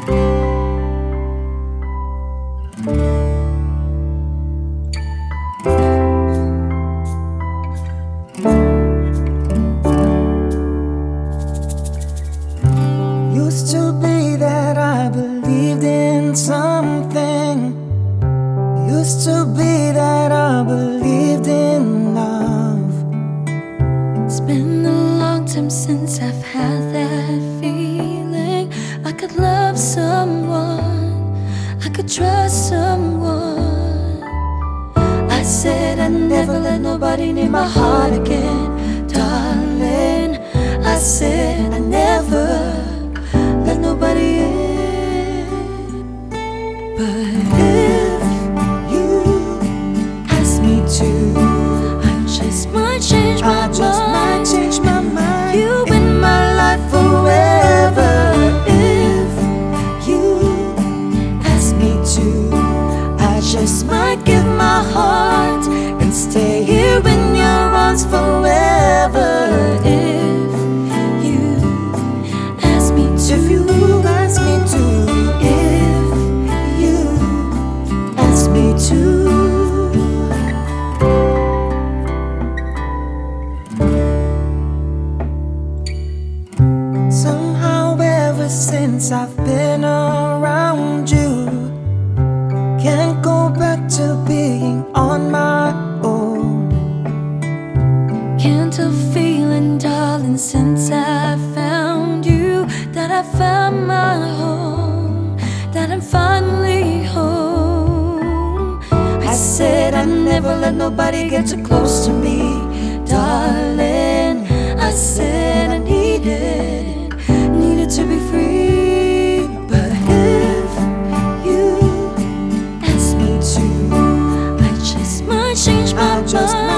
Used to be that I believed in something. Used to be said I'd never let nobody near my heart again, darling. I said I never let nobody in. But if You asked me to, since I've been around you, can't go back to being on my own. can't help feeling, darling, since I found you, that I found my home, that I'm finally home. I said I'd never let nobody get too close to me, darling. I said I needed, just